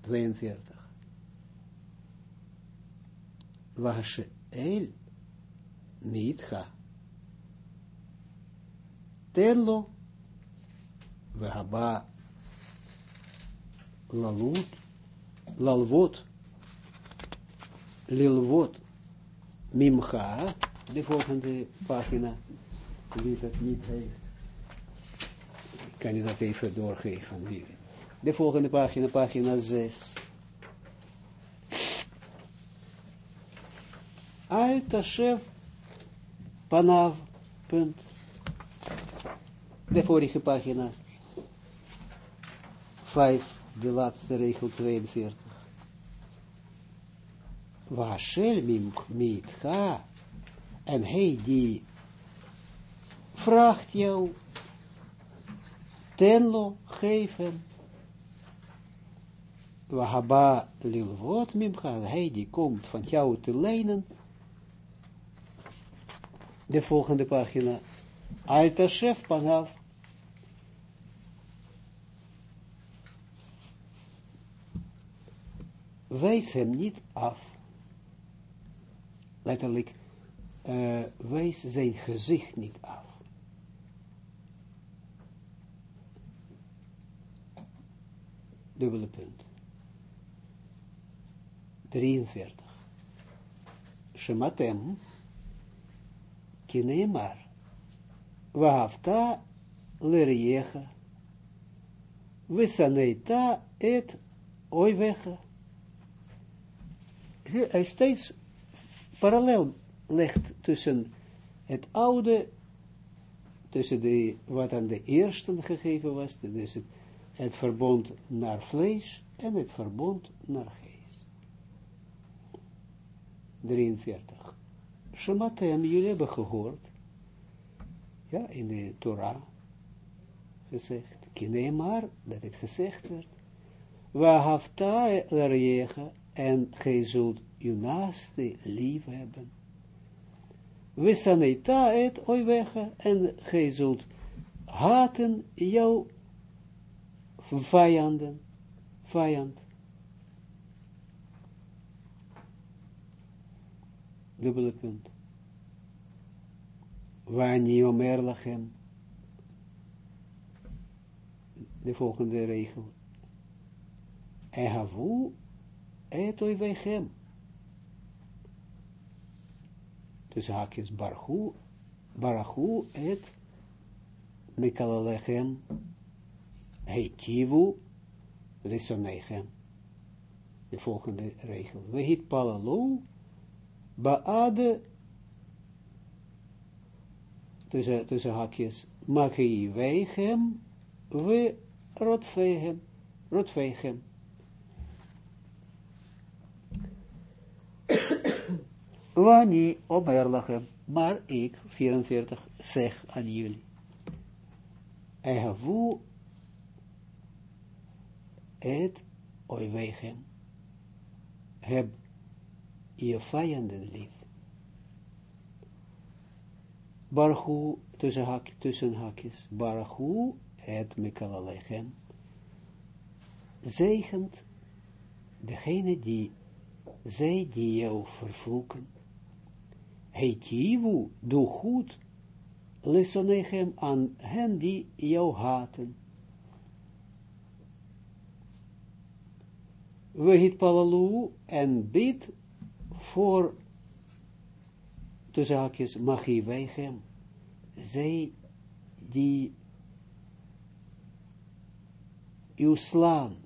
42. Was el niet ga. We haba lalut lalvot lilvot mimcha de volgende pagina wie dat niet heeft kan je dat even doorgeven. De volgende pagina, pagina 6. Al Tashev Panav, punt. De vorige pagina 5, de laatste regel 42. Washel mitcha, en hij die vraagt jou tenlo, hem. Wahaba lilvot mimcha, hij die komt van jou te lenen. De volgende pagina. Alta chef panaf. Wijs hem niet af. Letterlijk, uh, wijs zijn gezicht niet af. dubbele punt. 43. Shematem, kineemar, waafta leriecha, visaneita et oivecha. Hij steeds parallel legt tussen het oude, tussen wat aan de eerste gegeven was, dus het het verbond naar vlees en het verbond naar geest. 43. Shematem, jullie hebben gehoord, ja, in de Torah gezegd, maar dat het gezegd werd, Wahafta erjega, en gij zult uw naaste lief hebben. Wisaneta et oiwege, en gij zult haten jouw vijanden, vijand. Dubbele punt. Wani omer lachem. De volgende regel. Ehavu et oivechem. Dus haakjes barhu, barahu et mikalallechem heitivu lisonechem. De volgende regel. We hit palalu baade tussen, tussen haakjes magi we rotvechem rotvechem. Wani omerlachem, maar ik, 44, zeg aan jullie. Ehavu et oivechem. Heb je vijanden lief. Barhu, tussen, hak, tussen hakjes, Barhu et Mikalallechem, zegent degene die, zij die jou vervloeken, heitivu, doe goed, lesonechem aan hen die jou haten. We hit palalu en bid voor haakjes magie hem, zij die jou slaan,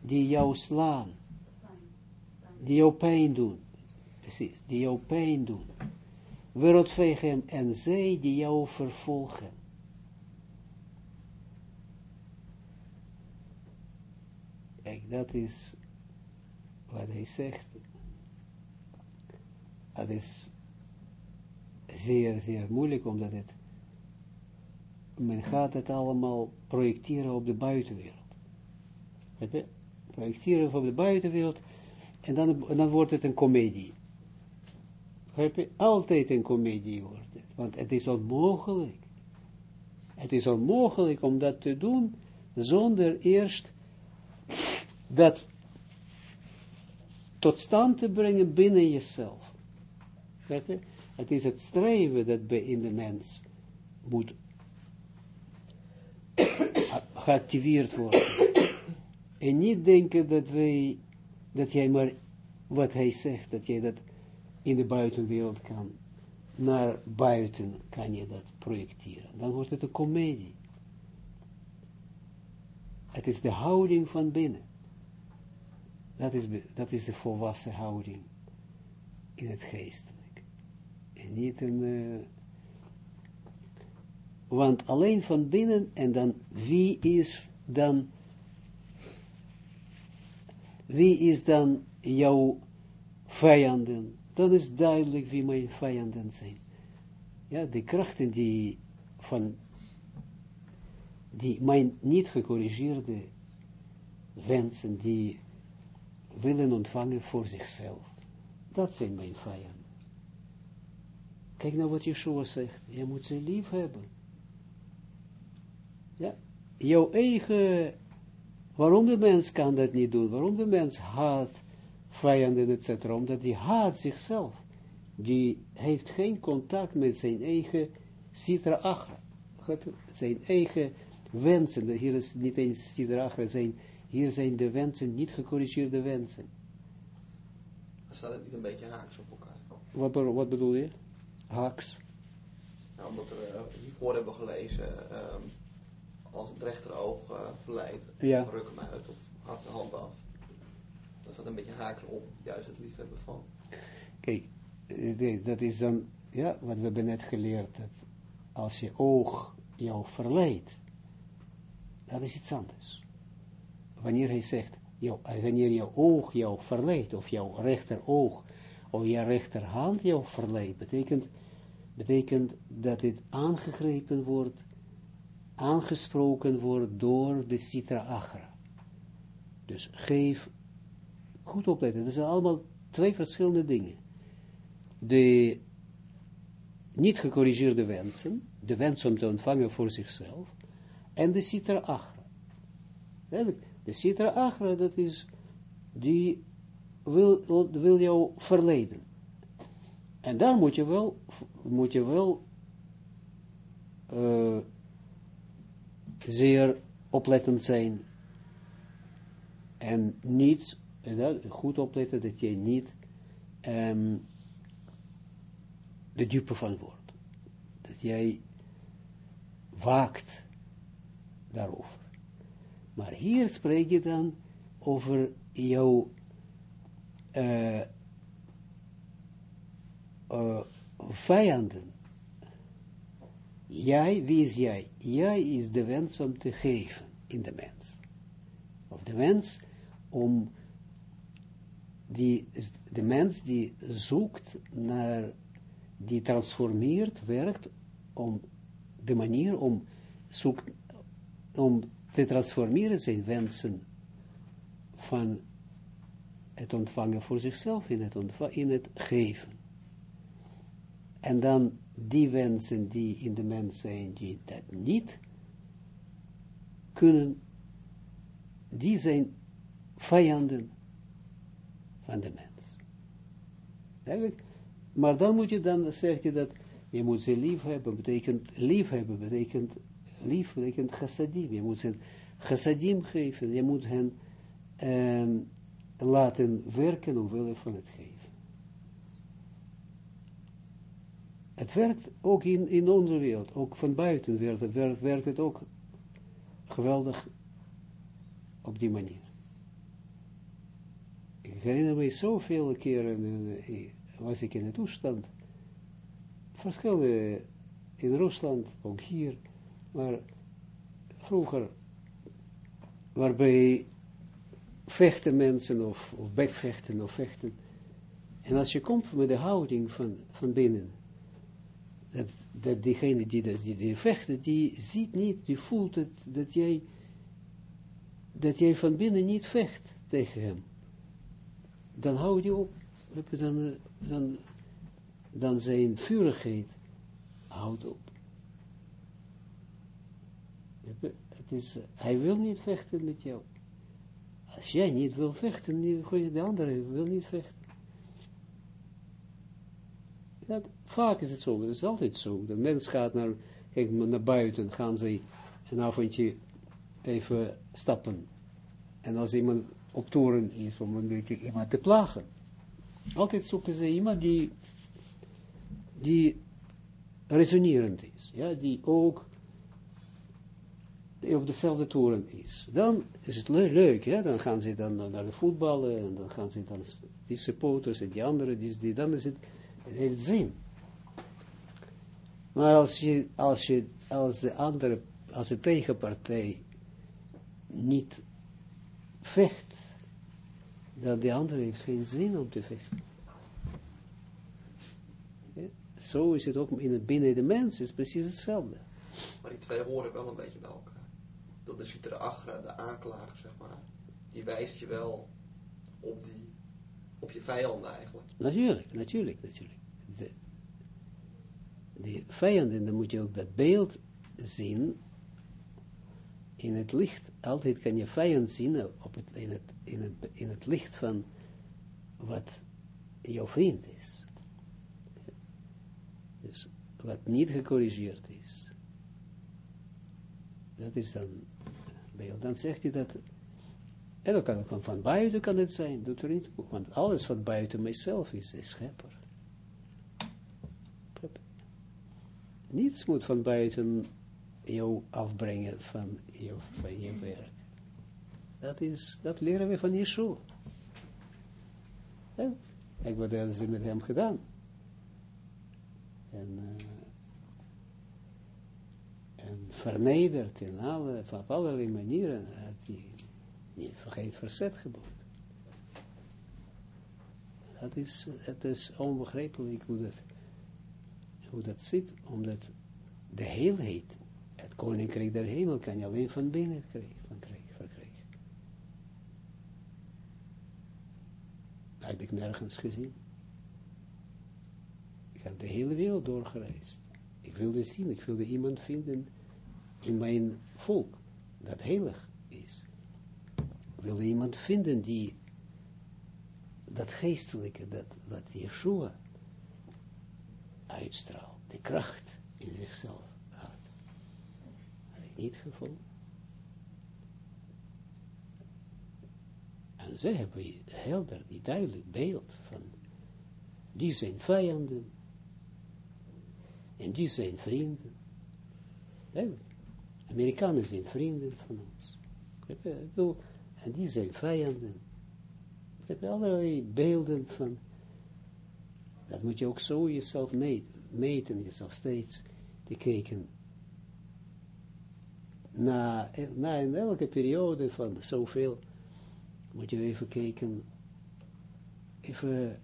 die jou slaan, die jou pijn doen, precies, die jou pijn doen, hem en zij die jou vervolgen. Kijk, dat is wat hij zegt. Dat is zeer, zeer moeilijk, omdat het, men gaat het allemaal projecteren op de buitenwereld. Projecteren op de buitenwereld, en dan, dan wordt het een komedie. Altijd een komedie wordt want het is onmogelijk. Het is onmogelijk om dat te doen, zonder eerst dat tot stand te brengen binnen jezelf. Het is het streven dat bij in de mens moet (coughs) geactiveerd worden. En niet denken dat wij, dat jij maar wat hij zegt, dat jij dat in de buitenwereld kan, naar buiten kan je dat projecteren. Dan wordt het een komedie. Het is de houding van binnen. Dat is, dat is de volwassen houding in het geestelijk. En niet een... Uh, want alleen van binnen en dan wie is dan... Wie is dan jouw vijanden? Dan is duidelijk wie mijn vijanden zijn. Ja, de krachten die van die mijn niet gecorrigeerde wensen, die willen ontvangen voor zichzelf. Dat zijn mijn vijanden. Kijk nou wat Yeshua zegt. Je moet ze lief hebben. Ja. Jouw eigen... Waarom de mens kan dat niet doen? Waarom de mens haat vijanden, etc. Omdat die haat zichzelf. Die heeft geen contact met zijn eigen citra achra. Zijn eigen wensen. Hier is niet eens citra achra, zijn hier zijn de wensen niet gecorrigeerde wensen. Staat het niet een beetje haaks op elkaar? Wat, wat bedoel je? Haaks? Nou, omdat we uh, hiervoor hebben gelezen, uh, als het rechteroog uh, verleidt, ja. ruk hem uit of hak de hand af. Dat staat een beetje haaks op, juist het liefhebben van. Kijk, eh, dat is dan, ja, wat we hebben net geleerd, dat als je oog jou verleidt, dat is iets anders. wanneer hij zegt, jou, wanneer jouw oog jou verleidt, of jouw rechteroog, of jouw rechterhand jou verleidt, betekent, betekent dat het aangegrepen wordt, aangesproken wordt door de citra agra. Dus geef, goed opletten, dat zijn allemaal twee verschillende dingen. De niet gecorrigeerde wensen, de wens om te ontvangen voor zichzelf, en de citra agra. De citra agra, dat is, die wil, wil jou verleiden. En daar moet je wel, moet je wel uh, zeer oplettend zijn. En niet, goed opletten dat je niet um, de dupe van wordt. Dat jij waakt daarover. Maar hier spreek je dan over jouw uh, uh, vijanden. Jij, wie is jij? Jij is de wens om te geven in de mens. Of de wens om die, de mens die zoekt naar, die transformeert, werkt om de manier om zoekt, om te transformeren zijn wensen van het ontvangen voor zichzelf in het, in het geven. En dan die wensen die in de mens zijn, die dat niet kunnen, die zijn vijanden van de mens. Maar dan moet je dan, zegt je dat, je moet ze lief hebben, betekent lief hebben, betekent lief, betekent chassadim, je moet ze chassadim geven, je moet hen um, laten werken omwille van het geven. Het werkt ook in, in onze wereld, ook van buiten werkt, werkt, werkt het ook geweldig op die manier. Ik herinner me zoveel keren, uh, was ik in een toestand, verschillende in Rusland, ook hier, maar vroeger, waarbij vechten mensen, of, of bekvechten, of vechten, en als je komt met de houding van, van binnen, dat, dat diegene die, dat, die, die vechten, die ziet niet, die voelt het, dat jij, dat jij van binnen niet vecht tegen hem dan hou je op. Dan, eh, dan, dan zijn vurigheid houdt op. Het is, hij wil niet vechten met jou. Als jij niet wil vechten, de andere wil niet vechten. Dat, vaak is het zo, het is altijd zo. De mens gaat naar, kijk, naar buiten, gaan ze een avondje even stappen. En als iemand op toren is om een beetje iemand te plagen. Altijd zoeken ze iemand die, die resonerend is, ja, die ook op dezelfde toren is. Dan is het le leuk, ja, dan gaan ze dan naar de voetballen, en dan gaan ze dan, die supporters en die anderen, die, die, dan is het, heeft zin. Maar als je, als je, als de andere, als de tegenpartij niet vecht, dat de andere heeft geen zin om te vechten. Zo is het ook in het, binnen de mens, is precies hetzelfde. Maar die twee horen wel een beetje bij elkaar. Dat de Citra Agra, de aanklager, zeg maar, die wijst je wel op, die, op je vijanden eigenlijk. Natuurlijk, natuurlijk, natuurlijk. De, die vijanden, dan moet je ook dat beeld zien in het licht, altijd kan je vijand zien op het, in, het, in, het, in het licht van wat jouw vriend is. Dus wat niet gecorrigeerd is. Dat is dan beeld. Dan zegt hij dat, en dan kan van, van buiten kan het zijn, doet er niet want alles wat buiten mijzelf is, is schepper. Niets moet van buiten jou afbrengen van je, van je werk. Dat, is, dat leren we van Yeshua. Ja? Kijk wat hebben ze met hem gedaan. En, uh, en vernederd in alle, op allerlei manieren. Hij niet, geen verzet geboden. Dat is, het is onbegrijpelijk hoe dat, hoe dat zit, omdat de heelheid, het koninkrijk der hemel, kan je alleen van binnen verkrijgen. Heb ik nergens gezien. Ik heb de hele wereld doorgereisd. Ik wilde zien, ik wilde iemand vinden in mijn volk, dat heilig is. Ik wilde iemand vinden die dat geestelijke, dat wat Yeshua uitstraalt, de kracht in zichzelf niet gevonden. En ze hebben helder, die duidelijk beeld van, die zijn vijanden, en die zijn vrienden. Amerikanen zijn vrienden van ons. En die zijn vijanden. Je hebt allerlei beelden van, dat moet je ook zo jezelf meten, meten jezelf steeds te kijken. Na, na in elke periode van zoveel, moet je even kijken, even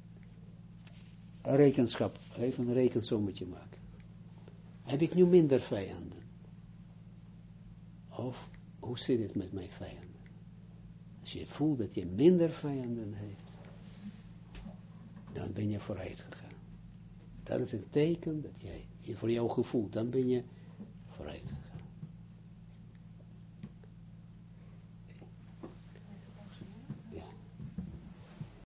rekenschap, even een rekensommetje maken. Heb ik nu minder vijanden? Of hoe zit het met mijn vijanden? Als je voelt dat je minder vijanden hebt, dan ben je vooruit gegaan. Dat is een teken dat jij, voor jouw gevoel, dan ben je vooruit gegaan.